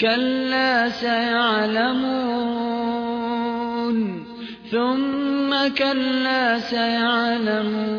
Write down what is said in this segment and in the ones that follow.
كلا سيعلمون ثم كلا سيعلمون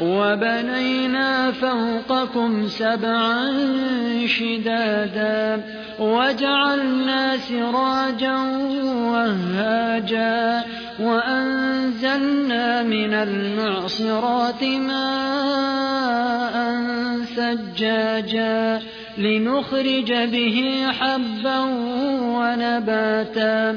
وبنينا فوقكم سبعا شدادا وجعلنا سراجا وهاجا وأنزلنا من المعصرات ماء ثجاجا لنخرج به حبا ونباتا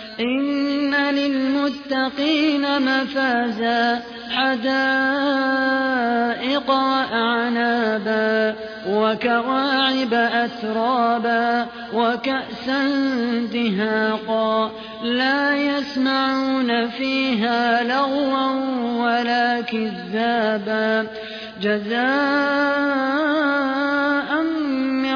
إن للمتقين مفازا حدائق وأعنابا وكواعب أترابا وكأسا دهاقا لا يسمعون فيها لغوا ولا كذابا جزاء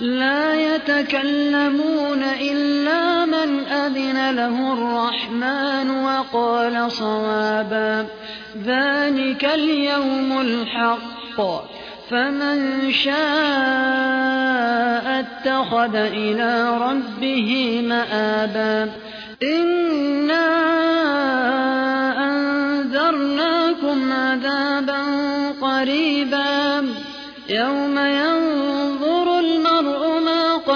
لا يتكلمون إلا من أذن له الرحمن وقال صوابا ذلك اليوم الحق. فمن شاء اتخذ إلى ربه مآبا. إنا أنذرناكم عذابا قريبا. يوم ينظر